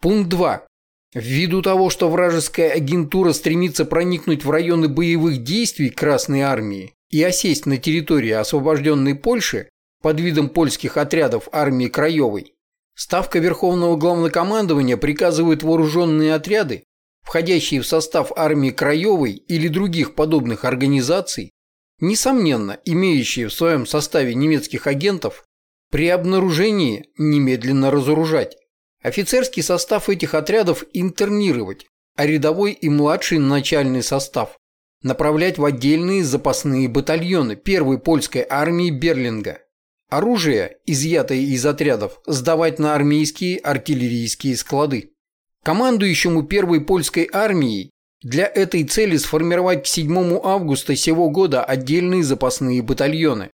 Пункт 2. Ввиду того, что вражеская агентура стремится проникнуть в районы боевых действий Красной Армии и осесть на территории освобожденной Польши под видом польских отрядов армии Краевой, Ставка Верховного Главнокомандования приказывает вооруженные отряды, входящие в состав армии Краевой или других подобных организаций, несомненно имеющие в своем составе немецких агентов, при обнаружении немедленно разоружать. Офицерский состав этих отрядов интернировать, а рядовой и младший начальный состав направлять в отдельные запасные батальоны первой польской армии Берлинга. Оружие, изъятое из отрядов, сдавать на армейские артиллерийские склады. Командующему первой польской армией для этой цели сформировать к 7 августа сего года отдельные запасные батальоны.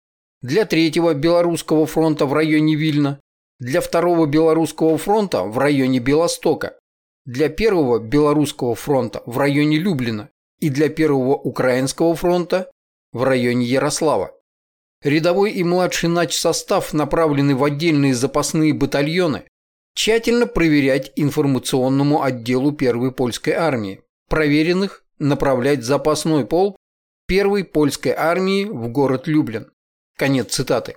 Для 3-го Белорусского фронта в районе Вильна, для 2-го Белорусского фронта в районе Белостока, для 1-го Белорусского фронта в районе Люблина и для 1-го Украинского фронта в районе Ярослава. Рядовой и младший нач состав направлены в отдельные запасные батальоны, тщательно проверять информационному отделу первой польской армии, проверенных направлять запасной полк первой польской армии в город Люблин. Конец цитаты.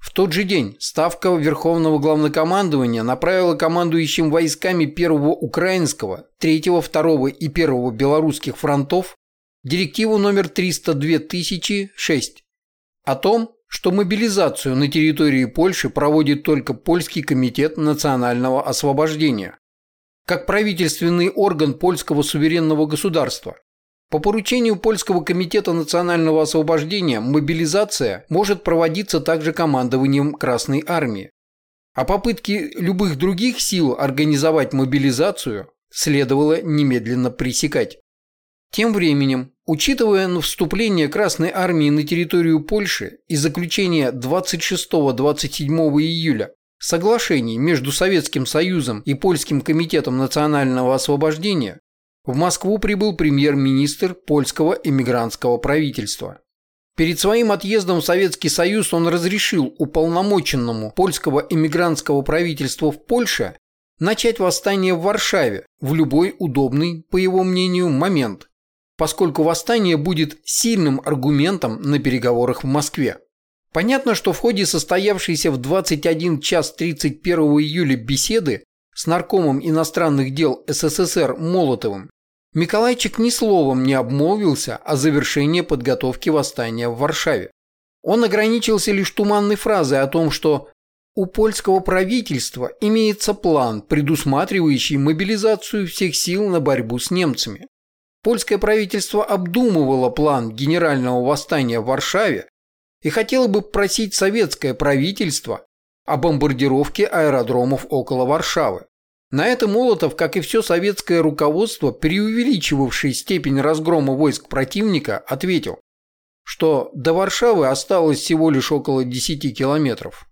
В тот же день Ставка Верховного Главнокомандования направила командующим войсками Первого Украинского, Третьего, Второго и Первого Белорусских фронтов директиву номер 302 006 о том, что мобилизацию на территории Польши проводит только Польский комитет национального освобождения, как правительственный орган польского суверенного государства. По поручению Польского комитета национального освобождения мобилизация может проводиться также командованием Красной армии. А попытки любых других сил организовать мобилизацию следовало немедленно пресекать. Тем временем, учитывая вступление Красной Армии на территорию Польши и заключение 26-27 июля соглашений между Советским Союзом и Польским комитетом национального освобождения, в Москву прибыл премьер-министр польского эмигрантского правительства. Перед своим отъездом в Советский Союз он разрешил уполномоченному польского эмигрантского правительства в Польше начать восстание в Варшаве в любой удобный, по его мнению, момент, поскольку восстание будет сильным аргументом на переговорах в Москве. Понятно, что в ходе состоявшейся в 21 час 31 июля беседы с наркомом иностранных дел СССР Молотовым Миколайчик ни словом не обмолвился о завершении подготовки восстания в Варшаве. Он ограничился лишь туманной фразой о том, что у польского правительства имеется план, предусматривающий мобилизацию всех сил на борьбу с немцами. Польское правительство обдумывало план генерального восстания в Варшаве и хотело бы просить советское правительство о бомбардировке аэродромов около Варшавы. На это Молотов, как и все советское руководство, преувеличивавший степень разгрома войск противника, ответил, что до Варшавы осталось всего лишь около 10 километров.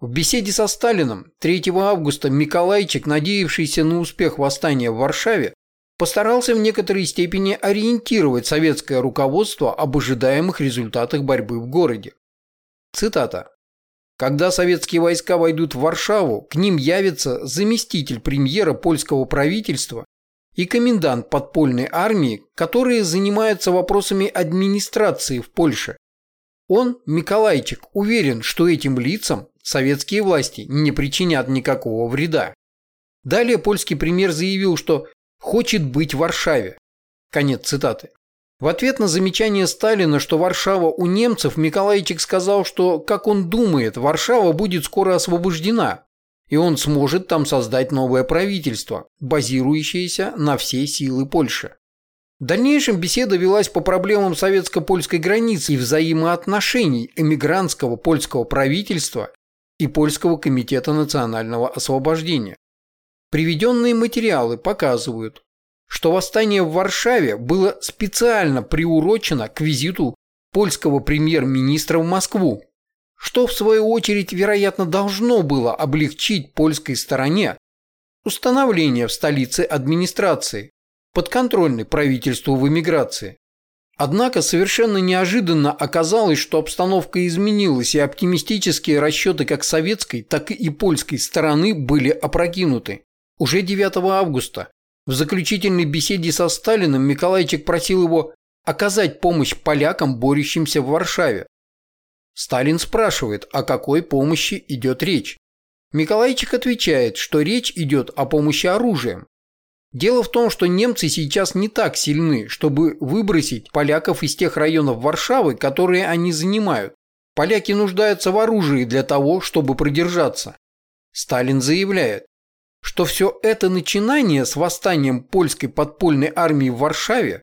В беседе со Сталином 3 августа Миколайчик, надеявшийся на успех восстания в Варшаве, постарался в некоторой степени ориентировать советское руководство об ожидаемых результатах борьбы в городе. Цитата. Когда советские войска войдут в Варшаву, к ним явится заместитель премьера польского правительства и комендант подпольной армии, которые занимаются вопросами администрации в Польше. Он, Миколайчик, уверен, что этим лицам советские власти не причинят никакого вреда. Далее польский премьер заявил, что хочет быть в Варшаве. Конец цитаты. В ответ на замечание Сталина, что Варшава у немцев, Миколайчик сказал, что, как он думает, Варшава будет скоро освобождена, и он сможет там создать новое правительство, базирующееся на все силы Польши. В дальнейшем беседа велась по проблемам советско-польской границы и взаимоотношений эмигрантского польского правительства и Польского комитета национального освобождения. Приведенные материалы показывают, что восстание в Варшаве было специально приурочено к визиту польского премьер-министра в Москву, что в свою очередь, вероятно, должно было облегчить польской стороне установление в столице администрации, подконтрольной правительству в эмиграции. Однако совершенно неожиданно оказалось, что обстановка изменилась, и оптимистические расчеты как советской, так и польской стороны были опрокинуты. Уже 9 августа в заключительной беседе со Сталиным Миколайчик просил его оказать помощь полякам, борющимся в Варшаве. Сталин спрашивает, о какой помощи идет речь. Миколайчик отвечает, что речь идет о помощи оружием. Дело в том, что немцы сейчас не так сильны, чтобы выбросить поляков из тех районов Варшавы, которые они занимают. Поляки нуждаются в оружии для того, чтобы продержаться. Сталин заявляет, что все это начинание с восстанием польской подпольной армии в Варшаве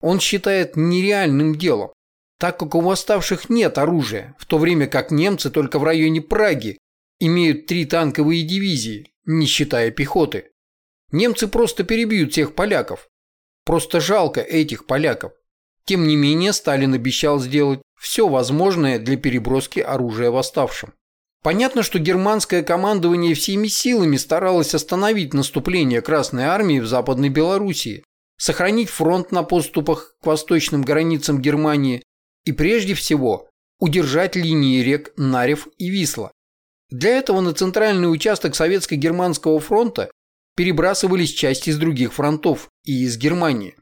он считает нереальным делом, так как у восставших нет оружия, в то время как немцы только в районе Праги имеют три танковые дивизии, не считая пехоты. Немцы просто перебьют всех поляков. Просто жалко этих поляков. Тем не менее, Сталин обещал сделать все возможное для переброски оружия восставшим. Понятно, что германское командование всеми силами старалось остановить наступление Красной Армии в Западной Белоруссии, сохранить фронт на подступах к восточным границам Германии и прежде всего удержать линии рек Нарев и Висла. Для этого на центральный участок Советско-Германского фронта перебрасывались части из других фронтов и из Германии.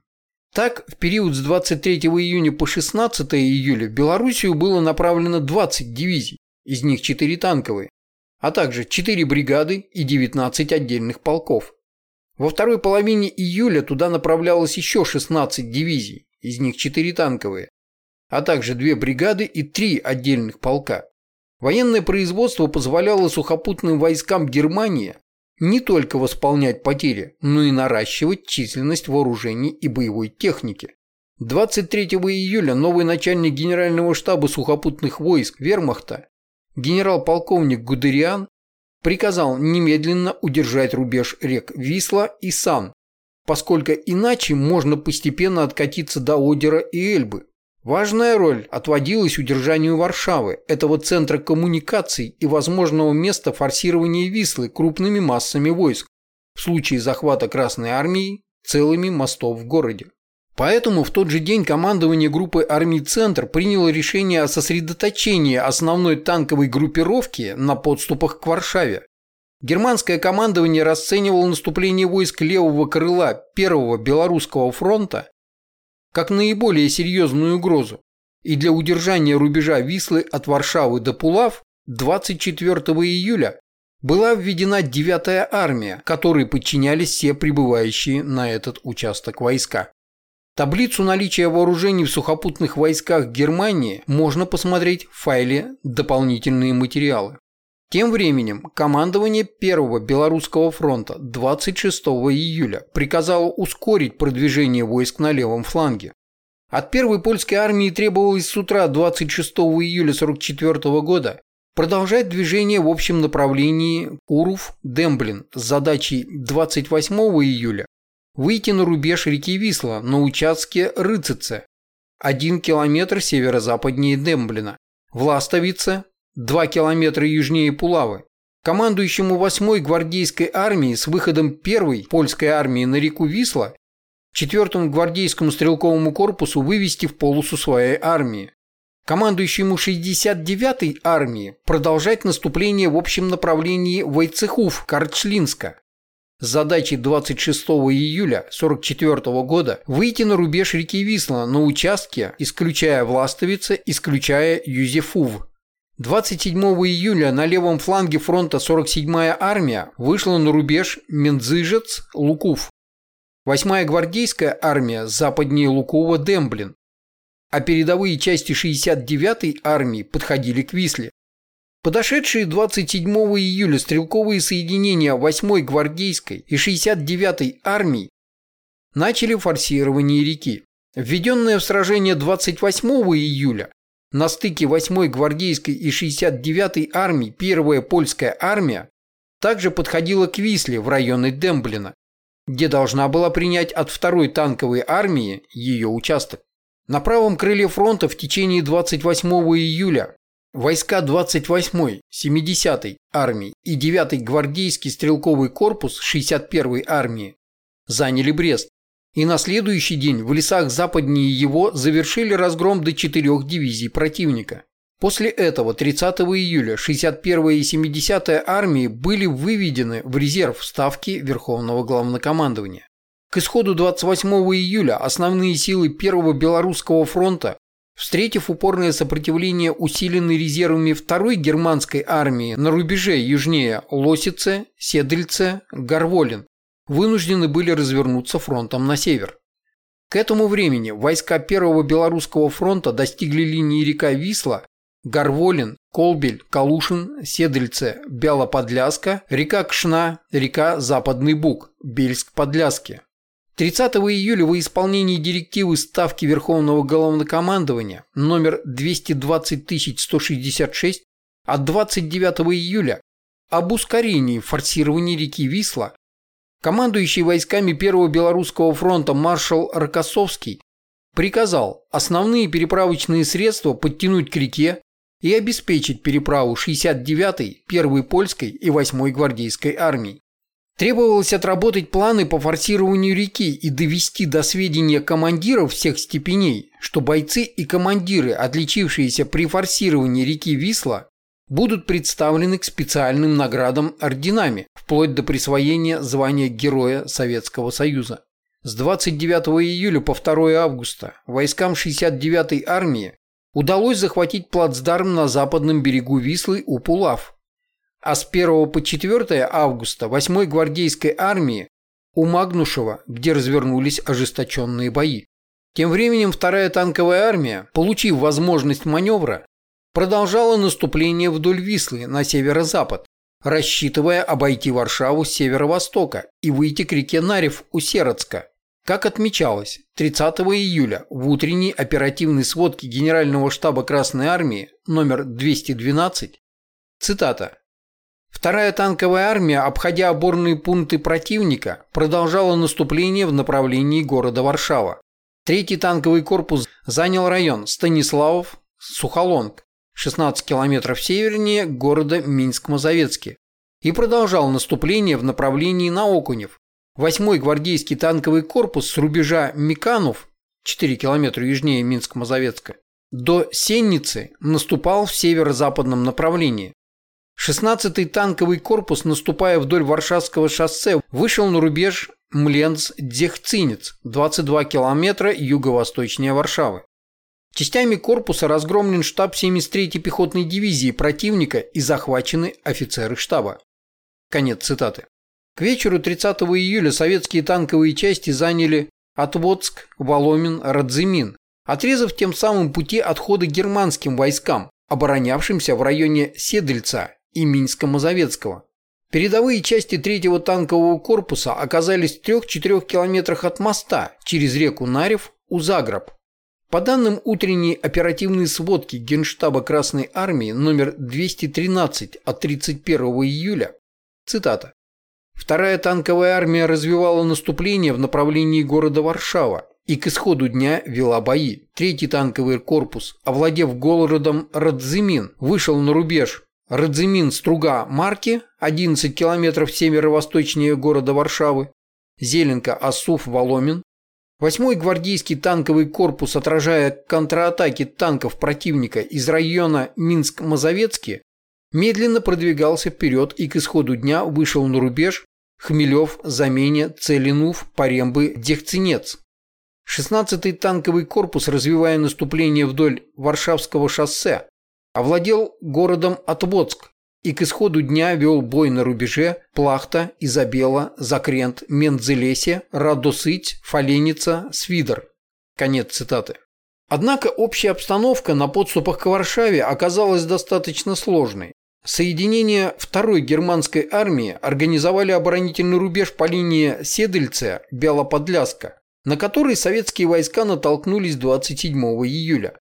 Так, в период с 23 июня по 16 июля в Белоруссию было направлено 20 дивизий, из них 4 танковые, а также 4 бригады и 19 отдельных полков. Во второй половине июля туда направлялось еще 16 дивизий, из них 4 танковые, а также 2 бригады и 3 отдельных полка. Военное производство позволяло сухопутным войскам Германии не только восполнять потери, но и наращивать численность вооружений и боевой техники. 23 июля новый начальник Генерального штаба сухопутных войск Вермахта генерал-полковник Гудериан приказал немедленно удержать рубеж рек Висла и Сан, поскольку иначе можно постепенно откатиться до Одера и Эльбы. Важная роль отводилась удержанию Варшавы, этого центра коммуникаций и возможного места форсирования Вислы крупными массами войск в случае захвата Красной Армии целыми мостов в городе. Поэтому в тот же день командование группы армий «Центр» приняло решение о сосредоточении основной танковой группировки на подступах к Варшаве. Германское командование расценивало наступление войск левого крыла Первого Белорусского фронта как наиболее серьезную угрозу, и для удержания рубежа Вислы от Варшавы до Пулав 24 июля была введена 9-я армия, которой подчинялись все прибывающие на этот участок войска. Таблицу наличия вооружений в сухопутных войсках Германии можно посмотреть в файле «Дополнительные материалы». Тем временем командование Первого Белорусского фронта 26 июля приказало ускорить продвижение войск на левом фланге. От первой польской армии требовалось с утра 26 июля 1944 года продолжать движение в общем направлении Куров-Демблин с задачей 28 июля выйти на рубеж реки Висла на участке Рыцице, один километр северо-западнее Демблина, Властовице, два километра южнее Пулавы. Командующему 8-й гвардейской армии с выходом 1-й польской армии на реку Висла 4-му гвардейскому стрелковому корпусу вывести в полосу своей армии. Командующему 69-й армии продолжать наступление в общем направлении Войцехув-Карчлинска задачей 26 июля 1944 года выйти на рубеж реки Висла на участке, исключая Властовица, исключая Юзефув. 27 июля на левом фланге фронта 47-я армия вышла на рубеж Мензыжец-Лукув. 8-я гвардейская армия западнее Лукова-Демблин, а передовые части 69-й армии подходили к Висле. Подошедшие 27 июля стрелковые соединения 8-й гвардейской и 69-й армий начали форсирование реки. Введенное в сражение 28 июля на стыке 8-й гвардейской и 69-й армий 1-я польская армия также подходила к Висле в районе Демблина, где должна была принять от 2-й танковой армии ее участок. На правом крыле фронта в течение 28 июля Войска 28-й, 70-й армии и 9-й гвардейский стрелковый корпус 61-й армии заняли Брест, и на следующий день в лесах западнее его завершили разгром до четырех дивизий противника. После этого 30 июля 61-я и 70-я армии были выведены в резерв ставки Верховного Главнокомандования. К исходу 28 июля основные силы Первого Белорусского фронта, встретив упорное сопротивление усиленной резервами Второй германской армии на рубеже южнее Лосице, Седельце, Гарволин, вынуждены были развернуться фронтом на север. К этому времени войска Первого Белорусского фронта достигли линии река Висла Гарволин, Колбель, Калушин, Седельце, Бялоподляска, река Кшна, река Западный Буг, Бельск-Подляски. 30 июля во исполнении директивы Ставки Верховного Главнокомандования номер 220166 от 29 июля об ускорении форсирования реки Висла командующий войсками Первого Белорусского фронта маршал Рокоссовский приказал основные переправочные средства подтянуть к реке и обеспечить переправу 69-й, 1-й польской и 8-й гвардейской армий. Требовалось отработать планы по форсированию реки и довести до сведения командиров всех степеней, что бойцы и командиры, отличившиеся при форсировании реки Висла, будут представлены к специальным наградам орденами, вплоть до присвоения звания Героя Советского Союза. С 29 июля по 2 августа войскам 69-й армии удалось захватить плацдарм на западном берегу Вислы у Пулав. А с 1 по 4 августа 8-й гвардейской армии у Магнушева, где развернулись ожесточенные бои. Тем временем вторая танковая армия, получив возможность маневра, продолжала наступление вдоль Вислы на северо-запад, рассчитывая обойти Варшаву с северо-востока и выйти к реке Нарев у Сероцка. Как отмечалось, 30 июля в утренней оперативной сводке Генерального штаба Красной Армии номер 212, цитата, Вторая танковая армия, обходя опорные пункты противника, продолжала наступление в направлении города Варшава. Третий танковый корпус занял район Станиславов-Сухолонг, 16 километров севернее города Минск-Мазовецкий, и продолжал наступление в направлении на Окунев, Восьмой гвардейский танковый корпус с рубежа Миканов, 4 километра южнее Минск-Мазовецка, до Сенницы наступал в северо-западном направлении. 16-й танковый корпус, наступая вдоль Варшавского шоссе, вышел на рубеж Мленц-Дехцинец, 22 километра юго-восточнее Варшавы. Частями корпуса разгромлен штаб 73-й пехотной дивизии противника и захвачены офицеры штаба. Конец цитаты. К вечеру 30 июля советские танковые части заняли Отводск, Воломин, Радзимин, отрезав тем самым пути отхода германским войскам, оборонявшимся в районе Седельца и Минска-Мазовецкого. Передовые части третьего танкового корпуса оказались в 3-4 километрах от моста через реку Нарев у Загреб. По данным утренней оперативной сводки Генштаба Красной Армии номер 213 от 31 июля, цитата, Вторая танковая армия развивала наступление в направлении города Варшава и к исходу дня вела бои. Третий танковый корпус, овладев городом Радзимин, вышел на рубеж Радзимин-Струга-Марки, 11 километров северо-восточнее города Варшавы, Зеленка-Асуф-Воломин. Восьмой гвардейский танковый корпус, отражая контратаки танков противника из района Минск-Мазовецкий, медленно продвигался вперед и к исходу дня вышел на рубеж Хмелев, Замене, Целинув, Парембы, Дехцинец. 16-й танковый корпус, развивая наступление вдоль Варшавского шоссе, овладел городом Отводск и к исходу дня вел бой на рубеже Плахта, Изабела, Закрент, Мензелесе, Радосыть, Фаленица, Свидер. Конец цитаты. Однако общая обстановка на подступах к Варшаве оказалась достаточно сложной. Соединения второй германской армии организовали оборонительный рубеж по линии Седельце-Белоподляска, на который советские войска натолкнулись 27 июля.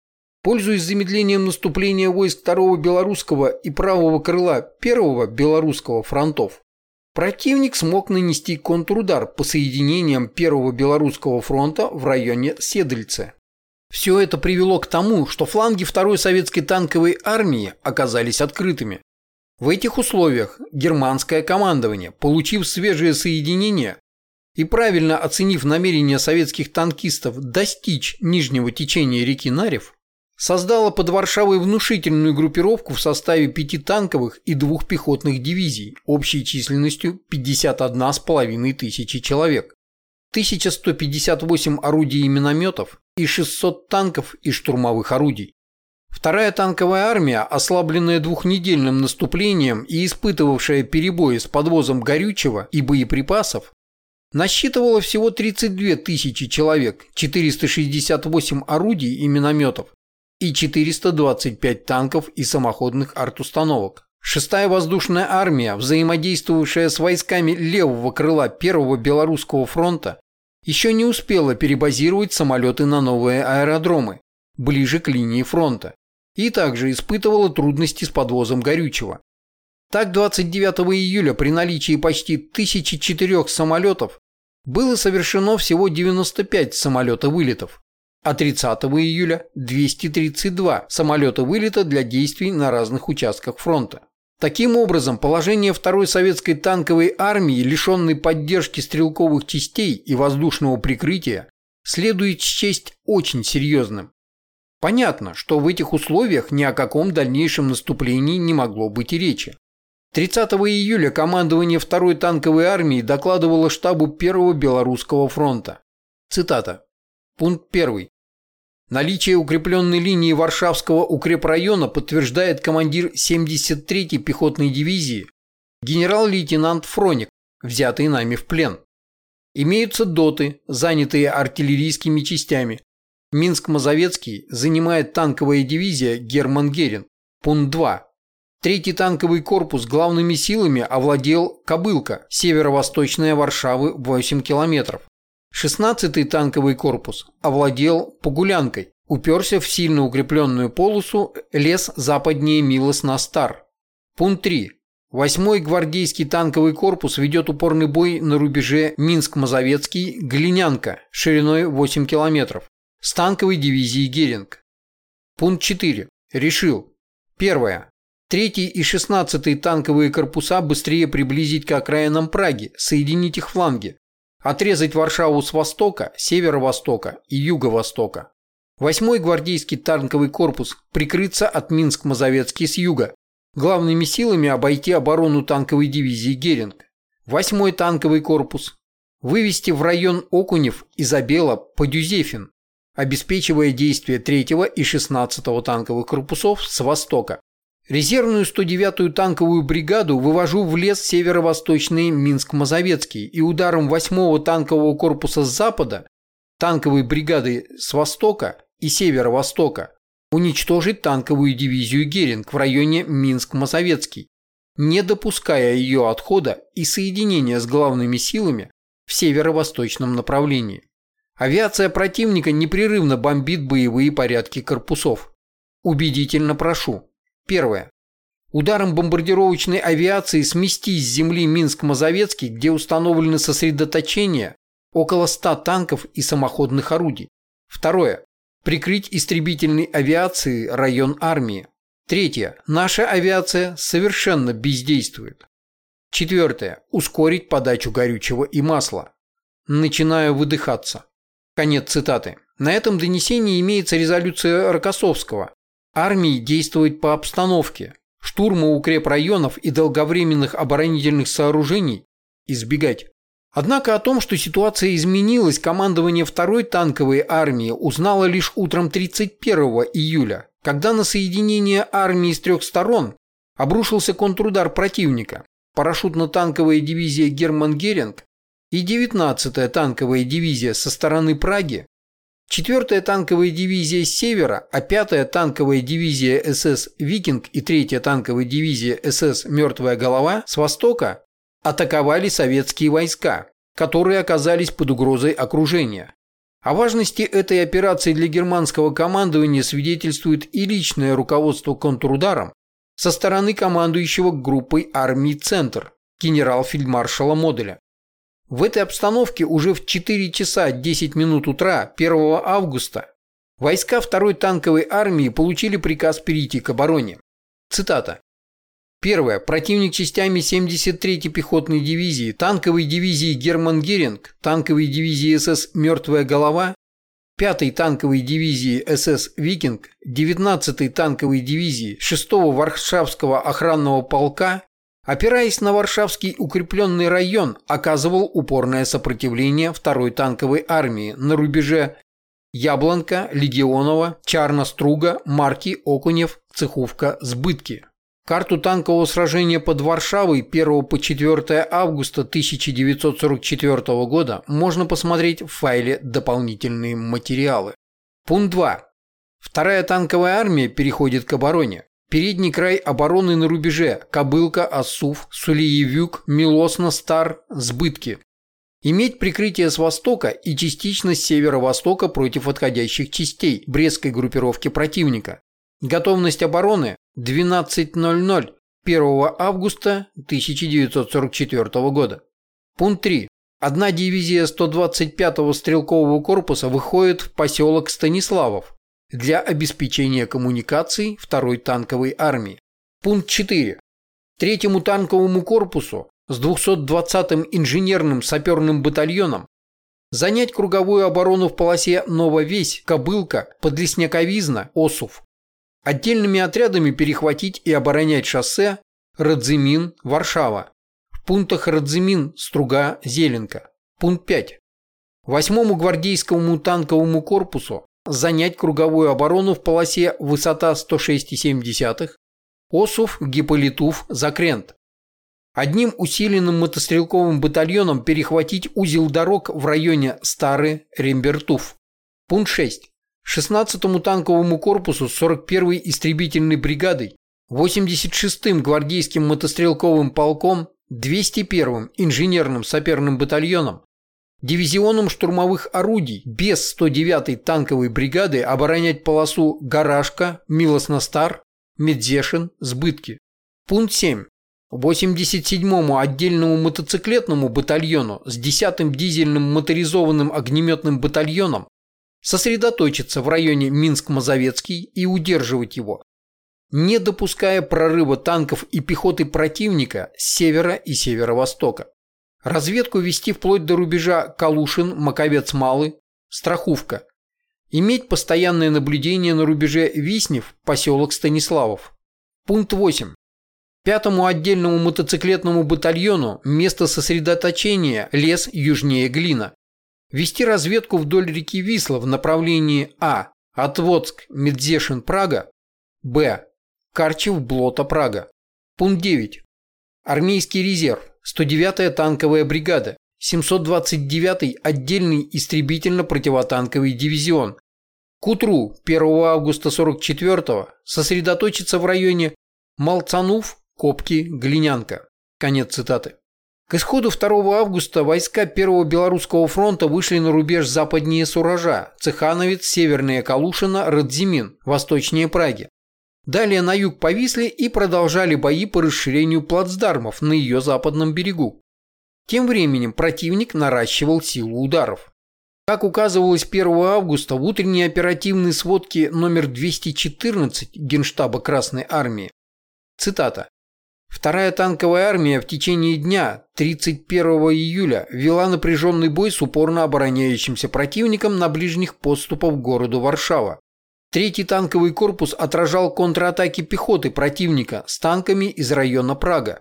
Пользуясь замедлением наступления войск второго белорусского и правого крыла первого белорусского фронтов, противник смог нанести контрудар по соединениям первого белорусского фронта в районе Седельце. Все это привело к тому, что фланги второй советской танковой армии оказались открытыми. В этих условиях германское командование, получив свежее соединение и правильно оценив намерения советских танкистов достичь нижнего течения реки Нарев, создала под Варшавой внушительную группировку в составе пяти танковых и двух пехотных дивизий общей численностью 51,5 тысячи человек, 1158 орудий и минометов и 600 танков и штурмовых орудий. Вторая танковая армия, ослабленная двухнедельным наступлением и испытывавшая перебои с подвозом горючего и боеприпасов, насчитывала всего 32 тысячи человек, 468 орудий и минометов и 425 танков и самоходных артустановок. Шестая воздушная армия, взаимодействовавшая с войсками левого крыла Первого Белорусского фронта, еще не успела перебазировать самолеты на новые аэродромы, ближе к линии фронта, и также испытывала трудности с подвозом горючего. Так 29 июля при наличии почти 1004 самолетов было совершено всего 95 самолета-вылетов, а 30 июля 232 самолета-вылета для действий на разных участках фронта. Таким образом, положение второй советской танковой армии, лишенной поддержки стрелковых частей и воздушного прикрытия, следует счесть очень серьезным. Понятно, что в этих условиях ни о каком дальнейшем наступлении не могло быть и речи. 30 июля командование второй танковой армии докладывало штабу Первого Белорусского фронта. Цитата. Пункт 1. Наличие укрепленной линии Варшавского укрепрайона подтверждает командир 73-й пехотной дивизии генерал-лейтенант Фроник, взятый нами в плен. Имеются доты, занятые артиллерийскими частями. Минск-Мазовецкий занимает танковая дивизия Герман Герин. Пункт 2. Третий танковый корпус главными силами овладел Кобылка, северо-восточная Варшавы 8 километров. 16-й танковый корпус овладел Погулянкой, уперся в сильно укрепленную полосу лес западнее Милос-на-Стар. Пункт 3. 8-й гвардейский танковый корпус ведет упорный бой на рубеже Минск-Мазовецкий, Глинянка, шириной 8 километров, с танковой дивизией Геринг. Пункт 4. Решил. Первое. Третий и шестнадцатый танковые корпуса быстрее приблизить к окраинам Праги, соединить их фланги, Отрезать Варшаву с востока, северо-востока и юго-востока. Восьмой гвардейский танковый корпус прикрыться от Минск-Мазовецкий с юга. Главными силами обойти оборону танковой дивизии Геринг. Восьмой танковый корпус. Вывести в район Окунев, Изабела, Подюзефин, обеспечивая действия 3 и 16 танковых корпусов с востока. Резервную 109-ю танковую бригаду вывожу в лес северо-восточный Минск-Мазовецкий и ударом 8-го танкового корпуса с запада, танковой бригады с востока и северо-востока уничтожить танковую дивизию Геринг в районе Минск-Мазовецкий, не допуская ее отхода и соединения с главными силами в северо-восточном направлении. Авиация противника непрерывно бомбит боевые порядки корпусов. Убедительно прошу, Первое. Ударом бомбардировочной авиации смести с земли Минск-Мазовецкий, где установлены сосредоточения около 100 танков и самоходных орудий. Второе. Прикрыть истребительной авиацией район армии. Третье. Наша авиация совершенно бездействует. Четвертое. Ускорить подачу горючего и масла. Начинаю выдыхаться. Конец цитаты. На этом донесении имеется резолюция Рокоссовского, Армии действовать по обстановке, штурма укрепрайонов и долговременных оборонительных сооружений избегать. Однако о том, что ситуация изменилась, командование второй танковой армии узнало лишь утром 31 июля, когда на соединение армии с трех сторон обрушился контрудар противника, парашютно-танковая дивизия Герман Геринг и 19-я танковая дивизия со стороны Праги 4-я танковая дивизия севера, а 5-я танковая дивизия СС «Викинг» и 3-я танковая дивизия СС «Мертвая голова» с востока атаковали советские войска, которые оказались под угрозой окружения. О важности этой операции для германского командования свидетельствует и личное руководство контрударом со стороны командующего группой армий «Центр» генерал-фельдмаршала Моделя. В этой обстановке уже в 4 часа 10 минут утра 1 августа войска 2-й танковой армии получили приказ перейти к обороне. Цитата. Первое. Противник частями 73-й пехотной дивизии, танковой дивизии Герман Геринг, танковой дивизии СС «Мертвая голова» 5-й танковой дивизии СС «Викинг», 19-й танковой дивизии 6-го Варшавского охранного полка, опираясь на Варшавский укрепленный район, оказывал упорное сопротивление 2-й танковой армии на рубеже Яблонка, Легионова, Чарна-Струга, Марки, Окунев, Цеховка, Сбытки. Карту танкового сражения под Варшавой 1 по 4 августа 1944 года можно посмотреть в файле «Дополнительные материалы». Пункт 2. Вторая танковая армия переходит к обороне. Передний край обороны на рубеже – Кобылка, Ассув, Сулиевюк, Милосно, Стар, Сбытки. Иметь прикрытие с востока и частично с северо-востока против отходящих частей Брестской группировки противника. Готовность обороны 12.00 1 августа 1944 года. Пункт 3. Одна дивизия 125-го стрелкового корпуса выходит в поселок Станиславов для обеспечения коммуникаций второй танковой армии. Пункт 4. Третьему танковому корпусу с 220-м инженерным саперным батальоном занять круговую оборону в полосе Нововесь, Кобылка, Подлесняковизна, Осув Отдельными отрядами перехватить и оборонять шоссе Радзимин, Варшава. В пунктах Радзимин, Струга, Зеленка. Пункт 5. Восьмому гвардейскому танковому корпусу занять круговую оборону в полосе высота 106,7, Осув, Гиполитув, Закрент. Одним усиленным мотострелковым батальоном перехватить узел дорог в районе Старый Рембертуф. Пункт 6. 16-му танковому корпусу 41-й истребительной бригадой, 86-м гвардейским мотострелковым полком, 201-м инженерным саперным батальоном, дивизионом штурмовых орудий без 109-й танковой бригады оборонять полосу Гарашка, Милосно-Стар, Медзешин, Сбытки. Пункт 7. 87-му отдельному мотоциклетному батальону с 10-м дизельным моторизованным огнеметным батальоном сосредоточиться в районе Минск-Мазовецкий и удерживать его, не допуская прорыва танков и пехоты противника с севера и северо-востока. Разведку вести вплоть до рубежа Калушин, Маковец-Малый, Страховка. Иметь постоянное наблюдение на рубеже Виснев, поселок Станиславов. Пункт 8. Пятому отдельному мотоциклетному батальону место сосредоточения лес южнее Глина. Вести разведку вдоль реки Висла в направлении А. Отводск, Медзешин, Прага. Б. Карчев, Блота, Прага. Пункт 9. Армейский резерв. 109-я танковая бригада. 729-й отдельный истребительно-противотанковый дивизион. К утру 1 августа 44-го сосредоточится в районе Малцанув, Копки, Глинянка. Конец цитаты. К исходу 2 августа войска 1 Белорусского фронта вышли на рубеж западнее Суража, Цехановец, Северная Калушина, Радзимин, восточнее Праги. Далее на юг повисли и продолжали бои по расширению плацдармов на ее западном берегу. Тем временем противник наращивал силу ударов. Как указывалось 1 августа в утренней оперативной сводке номер 214 Генштаба Красной Армии, цитата, Вторая танковая армия в течение дня 31 июля вела напряженный бой с упорно обороняющимся противником на ближних подступах к городу Варшава. Третий танковый корпус отражал контратаки пехоты противника с танками из района Прага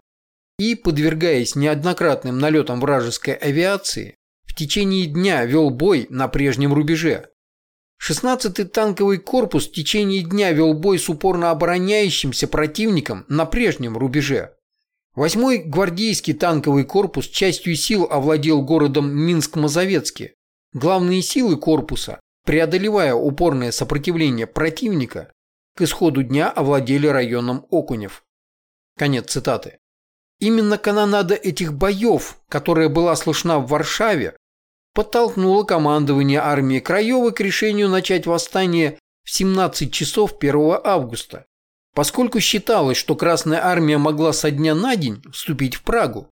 и, подвергаясь неоднократным налетам вражеской авиации, в течение дня вел бой на прежнем рубеже. 16-й танковый корпус в течение дня вел бой с упорно обороняющимся противником на прежнем рубеже. 8-й гвардейский танковый корпус частью сил овладел городом Минск-Мазовецкий. Главные силы корпуса, преодолевая упорное сопротивление противника, к исходу дня овладели районом Окунев. Конец цитаты. Именно канонада этих боев, которая была слышна в Варшаве, подтолкнуло командование армии Краевой к решению начать восстание в 17 часов 1 августа, поскольку считалось, что Красная армия могла со дня на день вступить в Прагу,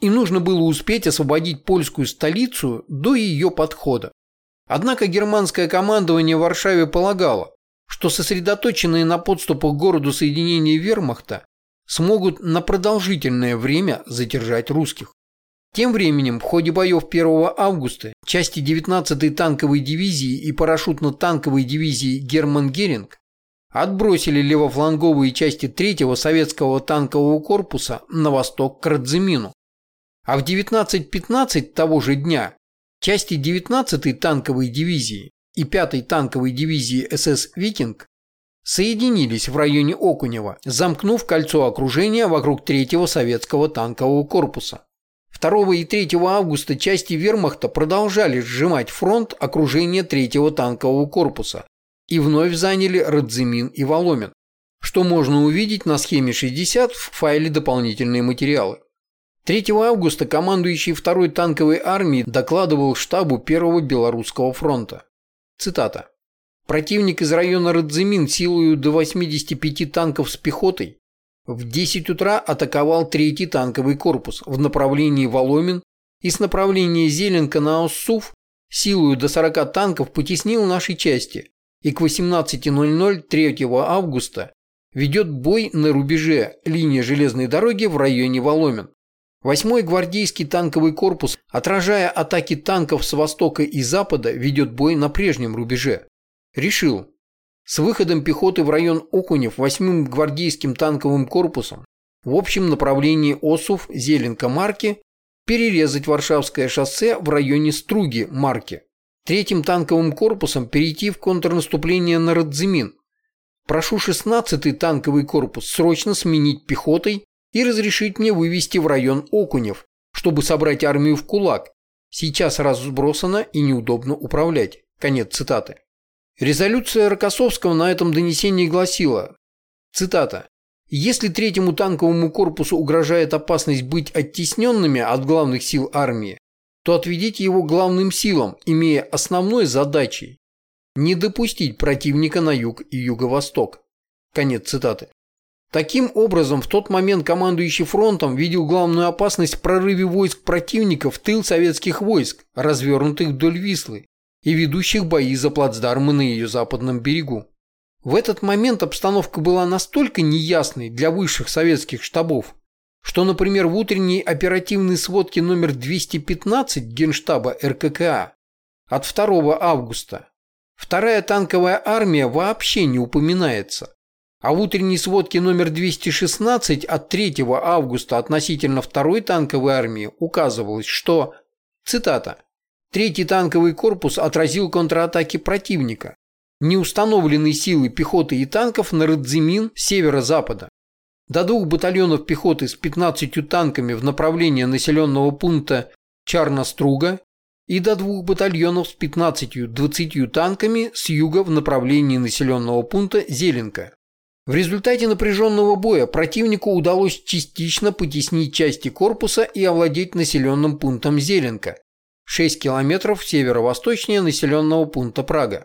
и нужно было успеть освободить польскую столицу до ее подхода. Однако германское командование в Варшаве полагало, что сосредоточенные на подступах к городу соединения вермахта смогут на продолжительное время задержать русских. Тем временем, в ходе боев 1 августа части 19-й танковой дивизии и парашютно-танковой дивизии Герман Геринг отбросили левофланговые части 3-го советского танкового корпуса на восток к Радзимину. А в 19.15 того же дня части 19-й танковой дивизии и 5-й танковой дивизии СС «Викинг» соединились в районе Окунева, замкнув кольцо окружения вокруг 3-го советского танкового корпуса. 2 и 3 августа части вермахта продолжали сжимать фронт окружения 3-го танкового корпуса и вновь заняли Радзимин и Воломин, что можно увидеть на схеме 60 в файле «Дополнительные материалы». 3 августа командующий 2-й танковой армией докладывал штабу 1-го Белорусского фронта. Цитата. Противник из района Радзимин силою до 85 танков с пехотой в 10 утра атаковал 3-й танковый корпус в направлении Воломин и с направления Зеленка на Оссув силою до 40 танков потеснил наши части и к 18.00 3 августа ведет бой на рубеже линии железной дороги в районе Воломин. 8-й гвардейский танковый корпус, отражая атаки танков с востока и запада, ведет бой на прежнем рубеже. Решил, с выходом пехоты в район Окунев 8-м гвардейским танковым корпусом в общем направлении Осув, Зеленка, Марки перерезать Варшавское шоссе в районе Струги, Марки. Третьим танковым корпусом перейти в контрнаступление на Радзимин. Прошу 16-й танковый корпус срочно сменить пехотой и разрешить мне вывести в район Окунев, чтобы собрать армию в кулак. Сейчас разбросано и неудобно управлять. Конец цитаты. Резолюция Рокоссовского на этом донесении гласила, цитата, «Если третьему танковому корпусу угрожает опасность быть оттесненными от главных сил армии, то отведите его главным силам, имея основной задачей не допустить противника на юг и юго-восток». Конец цитаты. Таким образом, в тот момент командующий фронтом видел главную опасность в прорыве войск противника в тыл советских войск, развернутых вдоль Вислы, и ведущих бои за плацдармы на ее западном берегу. В этот момент обстановка была настолько неясной для высших советских штабов, что, например, в утренней оперативной сводке номер 215 Генштаба РККА от 2 августа вторая танковая армия вообще не упоминается, а в утренней сводке номер 216 от 3 августа относительно второй танковой армии указывалось, что, цитата, Третий танковый корпус отразил контратаки противника, неустановленные силы пехоты и танков на Радзимин северо-запада. До двух батальонов пехоты с 15 танками в направлении населенного пункта Чарноструга и до двух батальонов с 15-20 танками с юга в направлении населенного пункта Зеленка. В результате напряженного боя противнику удалось частично потеснить части корпуса и овладеть населенным пунктом Зеленка, 6 километров северо-восточнее населенного пункта Прага.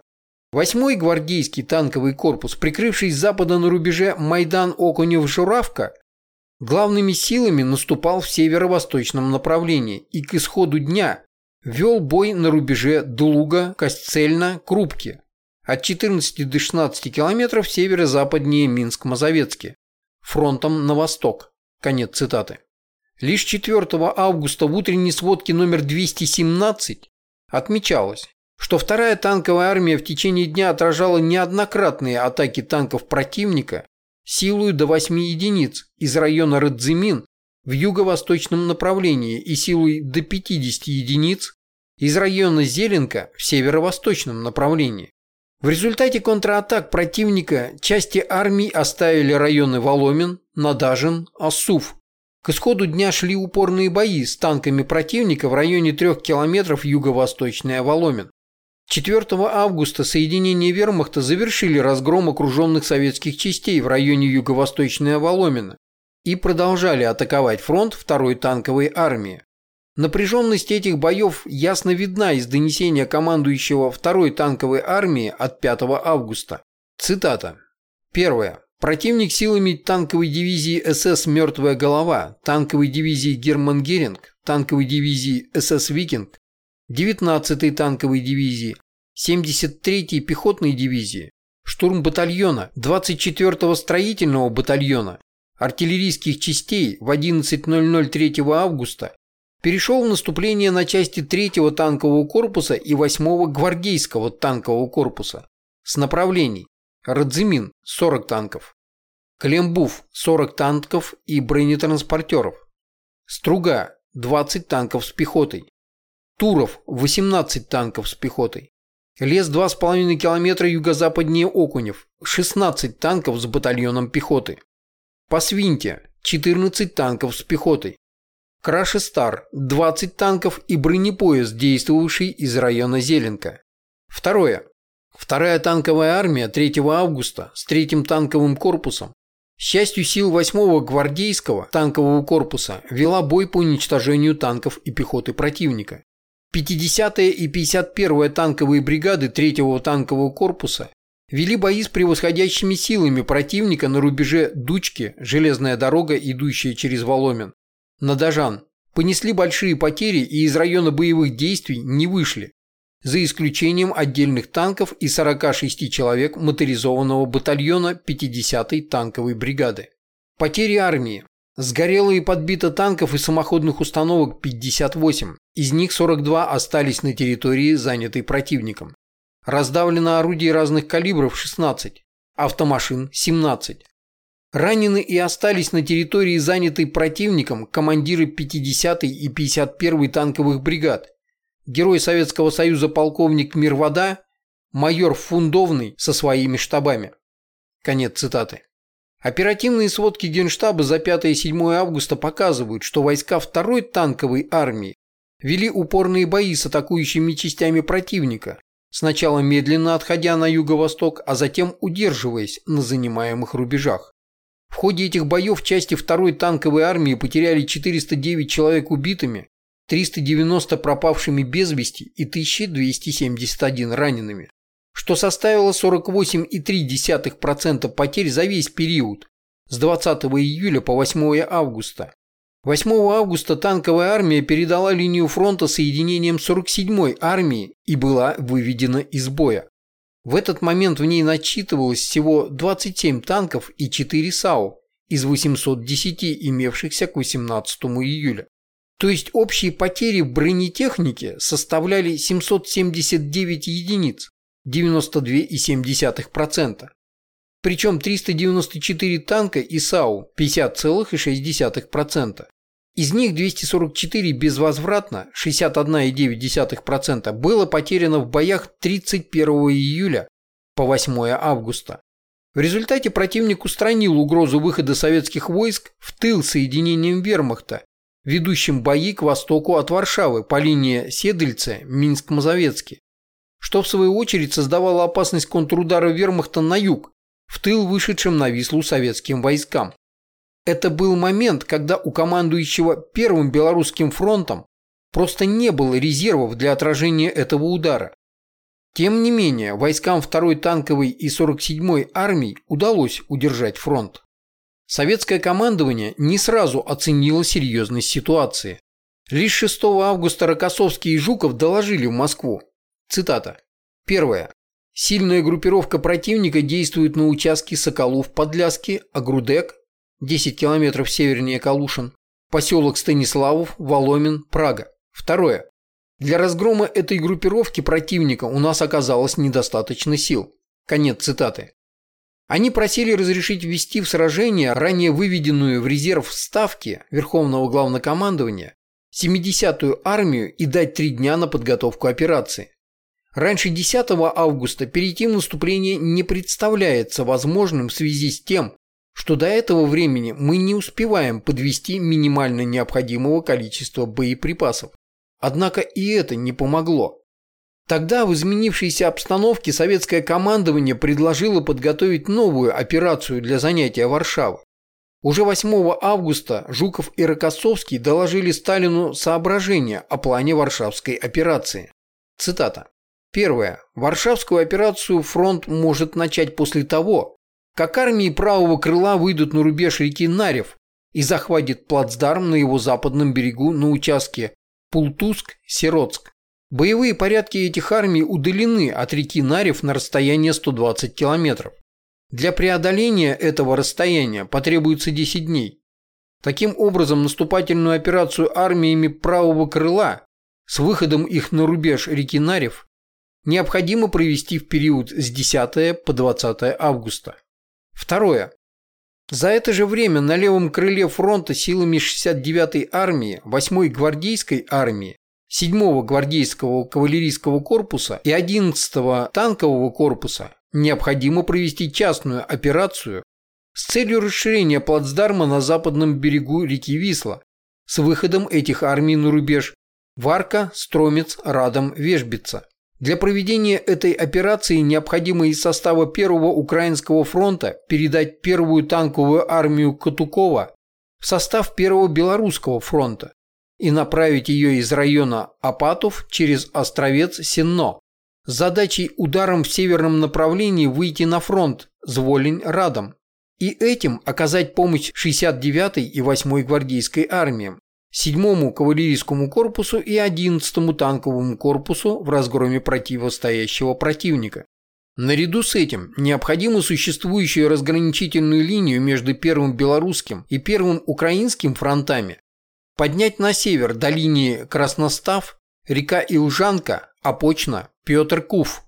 Восьмой гвардейский танковый корпус, прикрывший с запада на рубеже Майдан-Окунев-Журавка, главными силами наступал в северо-восточном направлении и к исходу дня вел бой на рубеже Дулуга, Костцельна, Крупки от 14 до 16 километров северо-западнее Минск-Мазовецке, фронтом на восток. Конец цитаты. Лишь 4 августа в утренней сводке номер 217 отмечалось, что вторая танковая армия в течение дня отражала неоднократные атаки танков противника силой до 8 единиц из района Радзимин в юго-восточном направлении и силой до 50 единиц из района Зеленка в северо-восточном направлении. В результате контратак противника части армий оставили районы Воломин, Надажин, Асуф к исходу дня шли упорные бои с танками противника в районе трех километров юго-восточный Аваломин. 4 августа соединения вермахта завершили разгром окруженных советских частей в районе юго-восточной Аваломина и продолжали атаковать фронт второй танковой армии. Напряженность этих боев ясно видна из донесения командующего второй танковой армии от 5 августа. Цитата. Первое. Противник силами танковой дивизии СС «Мертвая голова», танковой дивизии «Герман Геринг», танковой дивизии СС «Викинг», 19-й танковой дивизии, 73-й пехотной дивизии, штурм-батальона, 24-го строительного батальона, артиллерийских частей в 11.00 3 августа перешел в наступление на части 3-го танкового корпуса и 8-го гвардейского танкового корпуса с направлений Радзимин – 40 танков, Клембув – 40 танков и бронетранспортеров, Струга – 20 танков с пехотой, Туров – 18 танков с пехотой, Лес 2,5 километра юго-западнее Окунев – 16 танков с батальоном пехоты, По Свинте – 14 танков с пехотой, Краши Стар – 20 танков и бронепоезд, действовавший из района Зеленка. Второе. Вторая танковая армия 3 августа с третьим танковым корпусом с частью сил 8-го гвардейского танкового корпуса вела бой по уничтожению танков и пехоты противника. 50-я и 51-я танковые бригады 3-го танкового корпуса вели бои с превосходящими силами противника на рубеже Дучки, железная дорога, идущая через Воломен, Надажан понесли большие потери и из района боевых действий не вышли, за исключением отдельных танков и 46 человек моторизованного батальона 50-й танковой бригады. Потери армии. Сгорело и подбито танков и самоходных установок 58, из них 42 остались на территории, занятой противником. Раздавлено орудий разных калибров 16, автомашин 17, Ранены и остались на территории, занятой противником, командиры 50-й и 51-й танковых бригад, герой Советского Союза полковник Мирвода, майор Фундовный со своими штабами. Конец цитаты. Оперативные сводки Генштаба за 5 и 7 августа показывают, что войска 2-й танковой армии вели упорные бои с атакующими частями противника, сначала медленно отходя на юго-восток, а затем удерживаясь на занимаемых рубежах. В ходе этих боев части 2-й танковой армии потеряли 409 человек убитыми, 390 пропавшими без вести и 1271 ранеными, что составило 48,3% потерь за весь период с 20 июля по 8 августа. 8 августа танковая армия передала линию фронта соединением 47-й армии и была выведена из боя. В этот момент в ней начитывалось всего 27 танков и 4 САУ из 810 имевшихся к 18 июля. То есть общие потери в бронетехнике составляли 779 единиц, 92,7%. Причем 394 танка и САУ 50,6%. Из них 244 безвозвратно, 61,9%, было потеряно в боях 31 июля по 8 августа. В результате противник устранил угрозу выхода советских войск в тыл соединением вермахта, ведущим бои к востоку от Варшавы по линии Седельце-Минск-Мазовецкий, что в свою очередь создавало опасность контрудара вермахта на юг, в тыл вышедшим на Вислу советским войскам. Это был момент, когда у командующего Первым Белорусским фронтом просто не было резервов для отражения этого удара. Тем не менее, войскам 2-й танковой и 47-й армий удалось удержать фронт. Советское командование не сразу оценило серьезность ситуации. Лишь 6 августа Рокоссовский и Жуков доложили в Москву. Цитата. Первое. Сильная группировка противника действует на участке Соколов-Подляски, Агрудек, 10 километров севернее Калушин, поселок Станиславов, Воломин, Прага. Второе. Для разгрома этой группировки противника у нас оказалось недостаточно сил. Конец цитаты. Они просили разрешить ввести в сражение ранее выведенную в резерв ставки Верховного Главнокомандования 70-ю армию и дать три дня на подготовку операции. Раньше 10 августа перейти в наступление не представляется возможным в связи с тем, что до этого времени мы не успеваем подвести минимально необходимого количества боеприпасов. Однако и это не помогло. Тогда в изменившейся обстановке советское командование предложило подготовить новую операцию для занятия Варшавы. Уже 8 августа Жуков и Рокоссовский доложили Сталину соображения о плане Варшавской операции. Цитата. Первое. Варшавскую операцию фронт может начать после того, как армии правого крыла выйдут на рубеж реки Нарев и захватит плацдарм на его западном берегу на участке Пултуск-Сиротск. Боевые порядки этих армий удалены от реки Нарев на расстояние 120 километров. Для преодоления этого расстояния потребуется 10 дней. Таким образом, наступательную операцию армиями правого крыла с выходом их на рубеж реки Нарев необходимо провести в период с 10 по 20 августа. Второе. За это же время на левом крыле фронта силами 69-й армии, 8-й гвардейской армии, 7-го гвардейского кавалерийского корпуса и 11-го танкового корпуса необходимо провести частную операцию с целью расширения плацдарма на западном берегу реки Висла с выходом этих армий на рубеж Варка, Стромец, Радом, Вежбица. Для проведения этой операции необходимо из состава Первого Украинского фронта передать Первую танковую армию Катукова в состав Первого Белорусского фронта и направить ее из района Апатов через Островец-Сенно с задачей ударом в северном направлении выйти на фронт Зволень-Радом и этим оказать помощь 69-й и 8-й гвардейской армиям, 7-му кавалерийскому корпусу и 11-му танковому корпусу в разгроме противостоящего противника. Наряду с этим необходимо существующую разграничительную линию между Первым Белорусским и Первым Украинским фронтами поднять на север до линии Красностав, река Илжанка, Опочна, Петр Куф.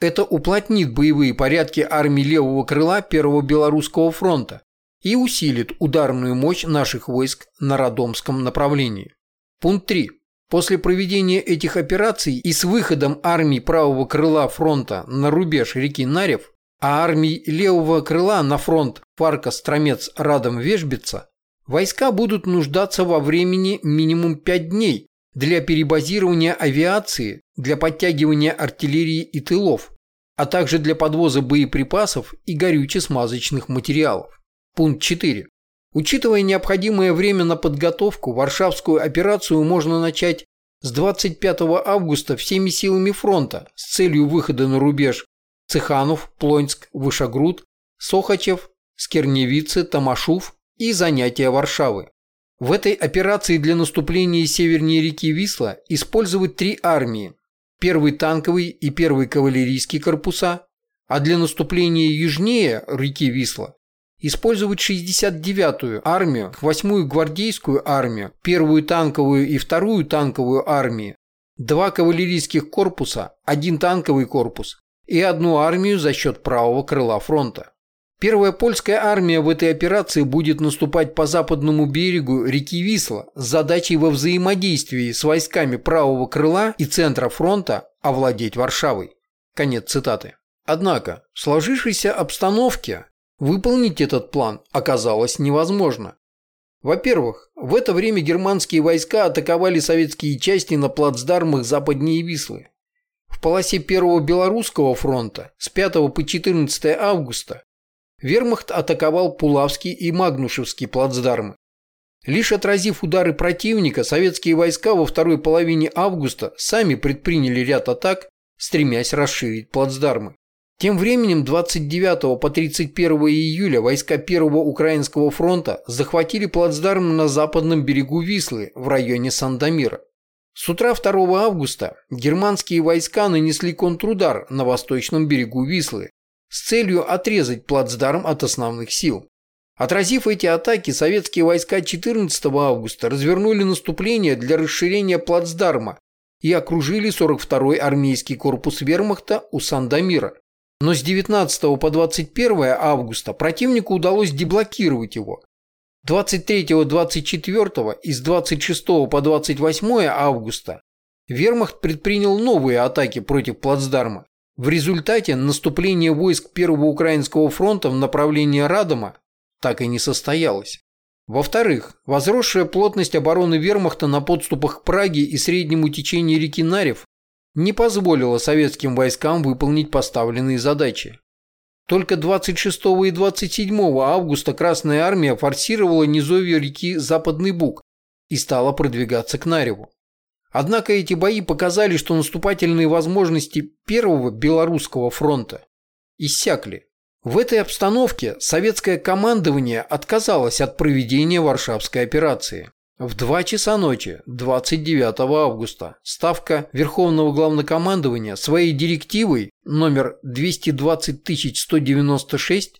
Это уплотнит боевые порядки армии левого крыла Первого Белорусского фронта и усилит ударную мощь наших войск на Родомском направлении. Пункт 3. После проведения этих операций и с выходом армий правого крыла фронта на рубеж реки Нарев, а армий левого крыла на фронт парка Стромец Радом Вежбица, войска будут нуждаться во времени минимум 5 дней для перебазирования авиации, для подтягивания артиллерии и тылов, а также для подвоза боеприпасов и горюче-смазочных материалов. Пункт 4. Учитывая необходимое время на подготовку, Варшавскую операцию можно начать с 25 августа всеми силами фронта с целью выхода на рубеж Цеханов, Плонск, Вышегруд, Сохачев, Скерневицы, Тамашув и занятия Варшавы. В этой операции для наступления севернее реки Висла использовать три армии – первый танковый и первый кавалерийский корпуса, а для наступления южнее реки Висла использовать 69-ю армию, 8-ю гвардейскую армию, первую танковую и вторую танковую армии, два кавалерийских корпуса, один танковый корпус и одну армию за счет правого крыла фронта. Первая польская армия в этой операции будет наступать по западному берегу реки Висла с задачей во взаимодействии с войсками правого крыла и центра фронта овладеть Варшавой. Конец цитаты. Однако в сложившейся обстановке Выполнить этот план оказалось невозможно. Во-первых, в это время германские войска атаковали советские части на плацдармах западнее Вислы. В полосе Первого Белорусского фронта с 5 по 14 августа вермахт атаковал Пулавский и Магнушевский плацдармы. Лишь отразив удары противника, советские войска во второй половине августа сами предприняли ряд атак, стремясь расширить плацдармы. Тем временем 29 по 31 июля войска Первого Украинского фронта захватили плацдарм на западном берегу Вислы в районе Сандомира. С утра 2 августа германские войска нанесли контрудар на восточном берегу Вислы с целью отрезать плацдарм от основных сил. Отразив эти атаки, советские войска 14 августа развернули наступление для расширения плацдарма и окружили 42-й армейский корпус вермахта у Сандомира. Но с 19 по 21 августа противнику удалось деблокировать его. 23-24 и с 26 по 28 августа Вермахт предпринял новые атаки против плацдарма. В результате наступление войск Первого Украинского фронта в направлении Радома так и не состоялось. Во-вторых, возросшая плотность обороны вермахта на подступах к Праге и среднему течению реки Нарев не позволило советским войскам выполнить поставленные задачи. Только 26 и 27 августа Красная Армия форсировала низовье реки Западный Буг и стала продвигаться к Нареву. Однако эти бои показали, что наступательные возможности Первого Белорусского фронта иссякли. В этой обстановке советское командование отказалось от проведения Варшавской операции. В 2 часа ночи 29 августа Ставка Верховного Главнокомандования своей директивой номер 220196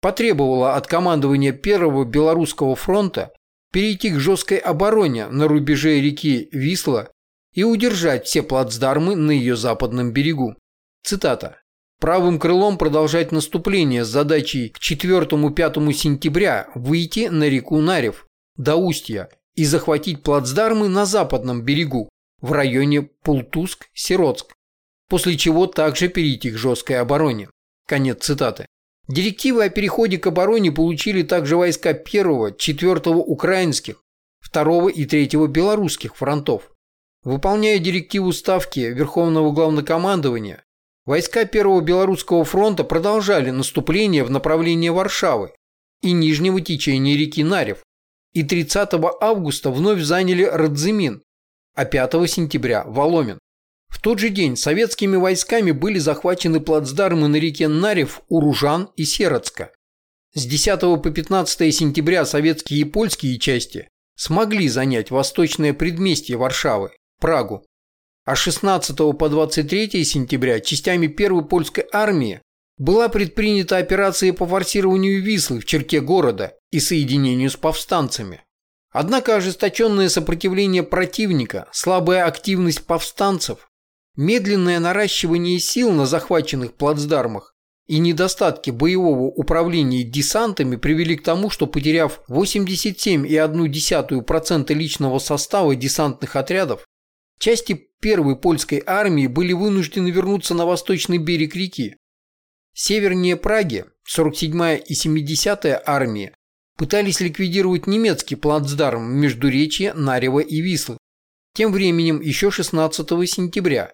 потребовала от командования Первого Белорусского фронта перейти к жесткой обороне на рубеже реки Висла и удержать все плацдармы на ее западном берегу. Цитата. Правым крылом продолжать наступление с задачей к 4-5 сентября выйти на реку Нарев до устья и захватить плацдармы на западном берегу в районе Пултуск-Сиротск, после чего также перейти к жесткой обороне. Конец цитаты. Директивы о переходе к обороне получили также войска 1, 4 украинских, 2 и 3 белорусских фронтов. Выполняя директиву Ставки Верховного Главнокомандования, Войска Первого Белорусского фронта продолжали наступление в направлении Варшавы и нижнего течения реки Нарев, и 30 августа вновь заняли Радзимин, а 5 сентября – Воломин. В тот же день советскими войсками были захвачены плацдармы на реке Нарев, Уружан и Сероцка. С 10 по 15 сентября советские и польские части смогли занять восточное предместье Варшавы, Прагу, а 16 по 23 сентября частями первой польской армии была предпринята операция по форсированию Вислы в черте города и соединению с повстанцами. Однако ожесточенное сопротивление противника, слабая активность повстанцев, медленное наращивание сил на захваченных плацдармах и недостатки боевого управления десантами привели к тому, что потеряв 87,1% личного состава десантных отрядов, Части первой польской армии были вынуждены вернуться на восточный берег реки. Севернее Праги 47-я и 70-я армии пытались ликвидировать немецкий плацдарм между Междуречья, Нарева и Вислы. Тем временем еще 16 сентября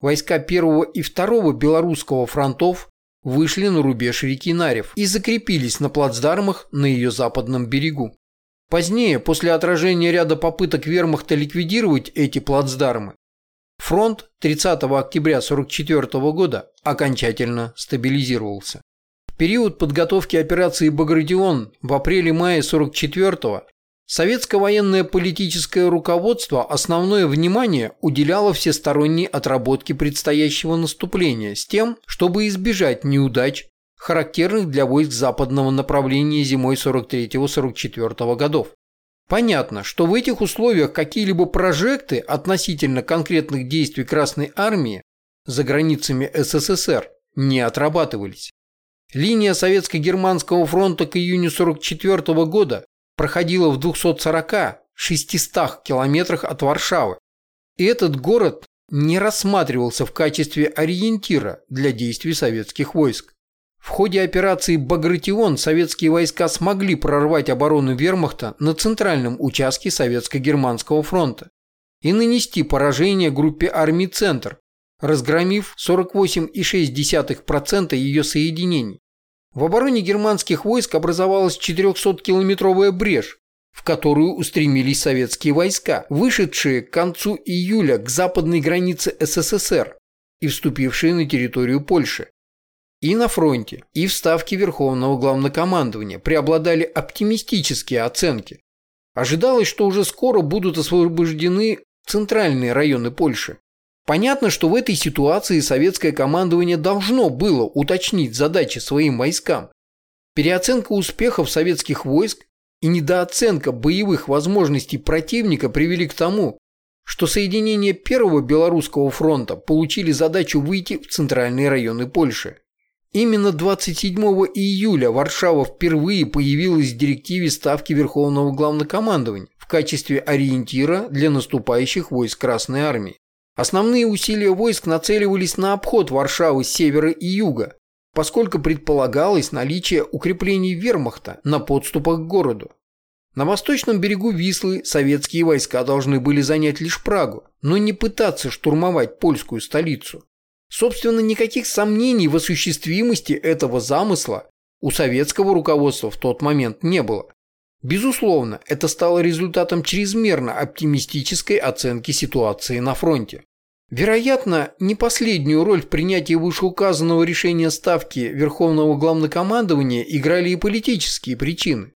войска 1 и 2 Белорусского фронтов вышли на рубеж реки Нарев и закрепились на плацдармах на ее западном берегу. Позднее, после отражения ряда попыток вермахта ликвидировать эти плацдармы, фронт 30 октября 1944 года окончательно стабилизировался. В период подготовки операции «Багратион» в апреле-мае 1944 советское военное политическое руководство основное внимание уделяло всесторонней отработке предстоящего наступления с тем, чтобы избежать неудач характерных для войск западного направления зимой 43-44 годов. Понятно, что в этих условиях какие-либо прожекты относительно конкретных действий Красной Армии за границами СССР не отрабатывались. Линия Советско-Германского фронта к июню 44 года проходила в 240-600 километрах от Варшавы, и этот город не рассматривался в качестве ориентира для действий советских войск. В ходе операции «Багратион» советские войска смогли прорвать оборону вермахта на центральном участке Советско-Германского фронта и нанести поражение группе армий «Центр», разгромив 48,6% ее соединений. В обороне германских войск образовалась 400-километровая брешь, в которую устремились советские войска, вышедшие к концу июля к западной границе СССР и вступившие на территорию Польши. И на фронте, и в Ставке Верховного Главнокомандования преобладали оптимистические оценки. Ожидалось, что уже скоро будут освобождены центральные районы Польши. Понятно, что в этой ситуации советское командование должно было уточнить задачи своим войскам. Переоценка успехов советских войск и недооценка боевых возможностей противника привели к тому, что соединения Первого Белорусского фронта получили задачу выйти в центральные районы Польши. Именно 27 июля Варшава впервые появилась в директиве Ставки Верховного Главнокомандования в качестве ориентира для наступающих войск Красной Армии. Основные усилия войск нацеливались на обход Варшавы с севера и юга, поскольку предполагалось наличие укреплений вермахта на подступах к городу. На восточном берегу Вислы советские войска должны были занять лишь Прагу, но не пытаться штурмовать польскую столицу. Собственно, никаких сомнений в осуществимости этого замысла у советского руководства в тот момент не было. Безусловно, это стало результатом чрезмерно оптимистической оценки ситуации на фронте. Вероятно, не последнюю роль в принятии вышеуказанного решения Ставки Верховного Главнокомандования играли и политические причины.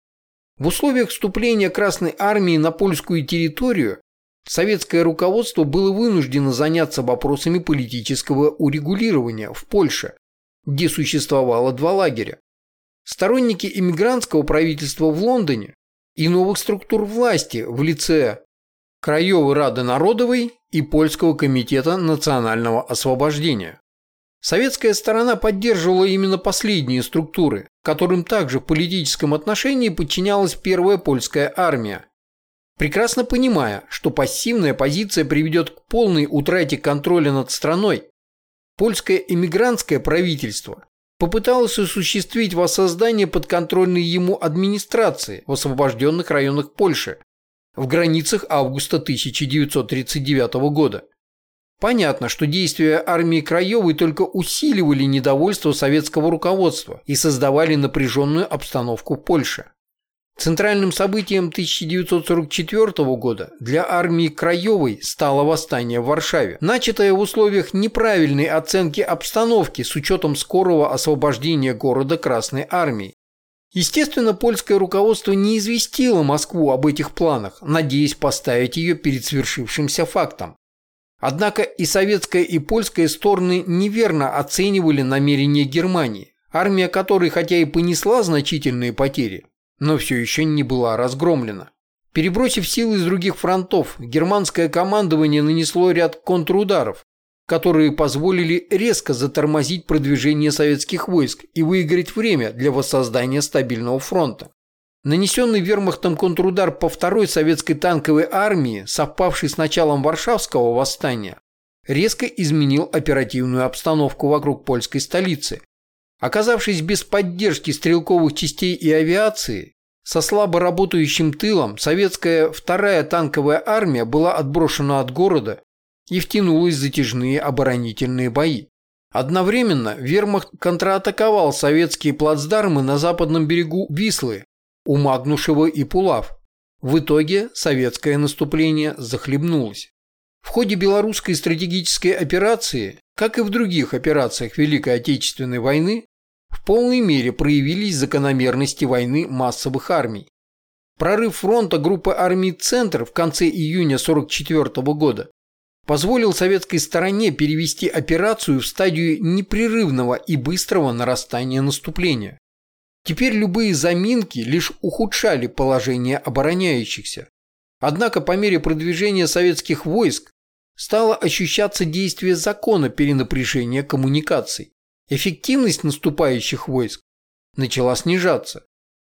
В условиях вступления Красной Армии на польскую территорию Советское руководство было вынуждено заняться вопросами политического урегулирования в Польше, где существовало два лагеря. Сторонники иммигрантского правительства в Лондоне и новых структур власти в лице Краевой Рады Народовой и Польского комитета национального освобождения. Советская сторона поддерживала именно последние структуры, которым также в политическом отношении подчинялась первая польская армия. Прекрасно понимая, что пассивная позиция приведет к полной утрате контроля над страной, польское эмигрантское правительство попыталось осуществить воссоздание подконтрольной ему администрации в освобожденных районах Польши в границах августа 1939 года. Понятно, что действия армии Краевой только усиливали недовольство советского руководства и создавали напряженную обстановку в Польше. Центральным событием 1944 года для армии Краевой стало восстание в Варшаве, начатое в условиях неправильной оценки обстановки с учетом скорого освобождения города Красной армией. Естественно, польское руководство не известило Москву об этих планах, надеясь поставить ее перед свершившимся фактом. Однако и советская, и польская стороны неверно оценивали намерения Германии, армия которой хотя и понесла значительные потери, но все еще не была разгромлена. Перебросив силы из других фронтов, германское командование нанесло ряд контрударов, которые позволили резко затормозить продвижение советских войск и выиграть время для воссоздания стабильного фронта. Нанесенный вермахтом контрудар по второй советской танковой армии, совпавший с началом Варшавского восстания, резко изменил оперативную обстановку вокруг польской столицы. Оказавшись без поддержки стрелковых частей и авиации, со слабо работающим тылом советская вторая танковая армия была отброшена от города и втянулась в затяжные оборонительные бои. Одновременно вермахт контратаковал советские плацдармы на западном берегу Вислы у Магнушева и Пулав. В итоге советское наступление захлебнулось. В ходе белорусской стратегической операции, как и в других операциях Великой Отечественной войны, полной мере проявились закономерности войны массовых армий. Прорыв фронта группы армий «Центр» в конце июня 1944 года позволил советской стороне перевести операцию в стадию непрерывного и быстрого нарастания наступления. Теперь любые заминки лишь ухудшали положение обороняющихся. Однако по мере продвижения советских войск стало ощущаться действие закона перенапряжения коммуникаций. Эффективность наступающих войск начала снижаться,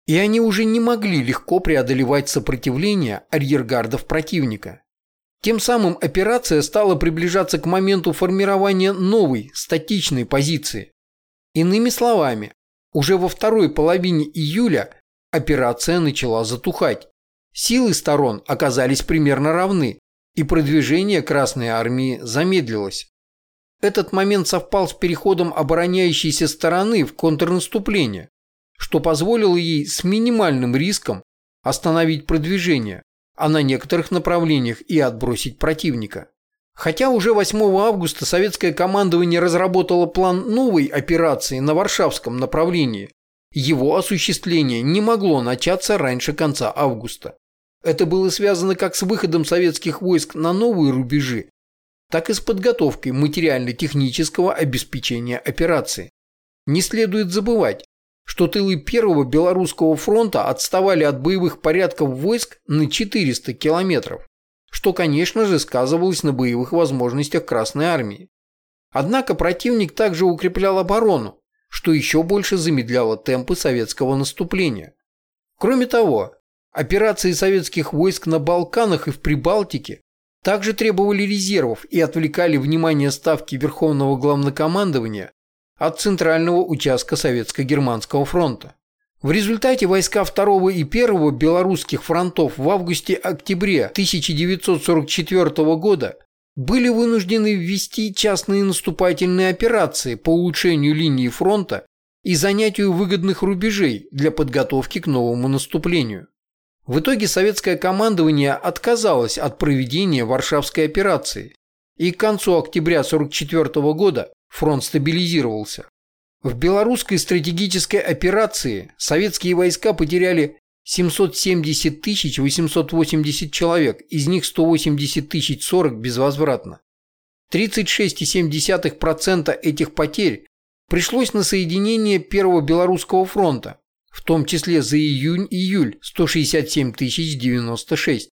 и они уже не могли легко преодолевать сопротивление арьергардов противника. Тем самым операция стала приближаться к моменту формирования новой, статичной позиции. Иными словами, уже во второй половине июля операция начала затухать. Силы сторон оказались примерно равны, и продвижение Красной Армии замедлилось. Этот момент совпал с переходом обороняющейся стороны в контрнаступление, что позволило ей с минимальным риском остановить продвижение, а на некоторых направлениях и отбросить противника. Хотя уже 8 августа советское командование разработало план новой операции на Варшавском направлении, его осуществление не могло начаться раньше конца августа. Это было связано как с выходом советских войск на новые рубежи, так и с подготовкой материально-технического обеспечения операции. Не следует забывать, что тылы Первого Белорусского фронта отставали от боевых порядков войск на 400 километров что, конечно же, сказывалось на боевых возможностях Красной Армии. Однако противник также укреплял оборону, что еще больше замедляло темпы советского наступления. Кроме того, операции советских войск на Балканах и в Прибалтике также требовали резервов и отвлекали внимание ставки Верховного Главнокомандования от центрального участка Советско-Германского фронта. В результате войска 2 и 1 белорусских фронтов в августе-октябре 1944 года были вынуждены ввести частные наступательные операции по улучшению линии фронта и занятию выгодных рубежей для подготовки к новому наступлению. В итоге советское командование отказалось от проведения Варшавской операции, и к концу октября 1944 года фронт стабилизировался. В белорусской стратегической операции советские войска потеряли 770 тысяч 880 человек, из них 180 тысяч 40 безвозвратно. 36,7% этих потерь пришлось на соединение Первого Белорусского фронта, в том числе за июнь-июль 167 096,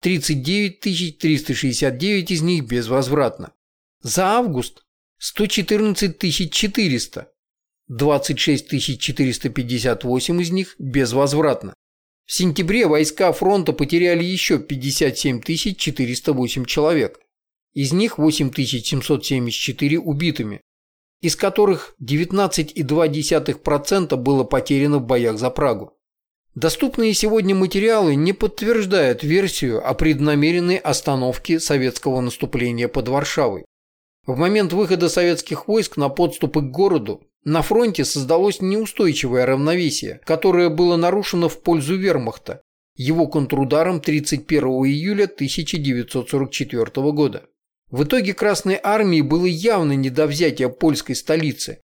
39 369 из них безвозвратно. За август 114 400, 26 458 из них безвозвратно. В сентябре войска фронта потеряли еще 57 408 человек, из них 8774 убитыми, из которых 19,2% было потеряно в боях за Прагу. Доступные сегодня материалы не подтверждают версию о преднамеренной остановке советского наступления под Варшавой. В момент выхода советских войск на подступы к городу на фронте создалось неустойчивое равновесие, которое было нарушено в пользу вермахта, его контрударом 31 июля 1944 года. В итоге Красной Армии было явно не до взятия польской столицы.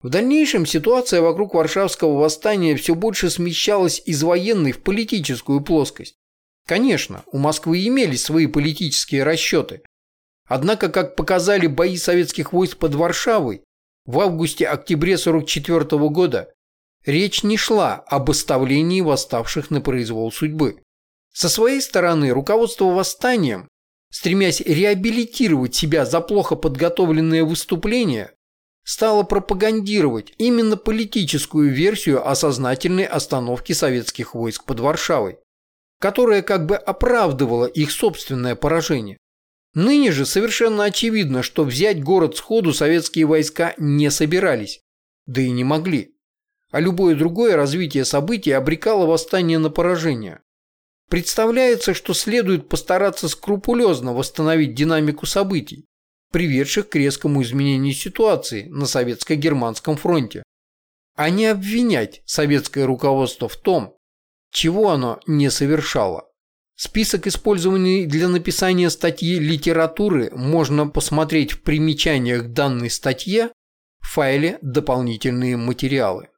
В дальнейшем ситуация вокруг Варшавского восстания все больше смещалась из военной в политическую плоскость. Конечно, у Москвы имелись свои политические расчеты. Однако, как показали бои советских войск под Варшавой в августе-октябре 1944 года, речь не шла об оставлении восставших на произвол судьбы. Со своей стороны, руководство восстанием стремясь реабилитировать себя за плохо подготовленное выступление, стала пропагандировать именно политическую версию о сознательной остановке советских войск под Варшавой, которая как бы оправдывала их собственное поражение. Ныне же совершенно очевидно, что взять город сходу советские войска не собирались, да и не могли. А любое другое развитие событий обрекало восстание на поражение. Представляется, что следует постараться скрупулезно восстановить динамику событий, приведших к резкому изменению ситуации на советско-германском фронте, а не обвинять советское руководство в том, чего оно не совершало. Список, использованный для написания статьи литературы, можно посмотреть в примечаниях данной статье в файле «Дополнительные материалы».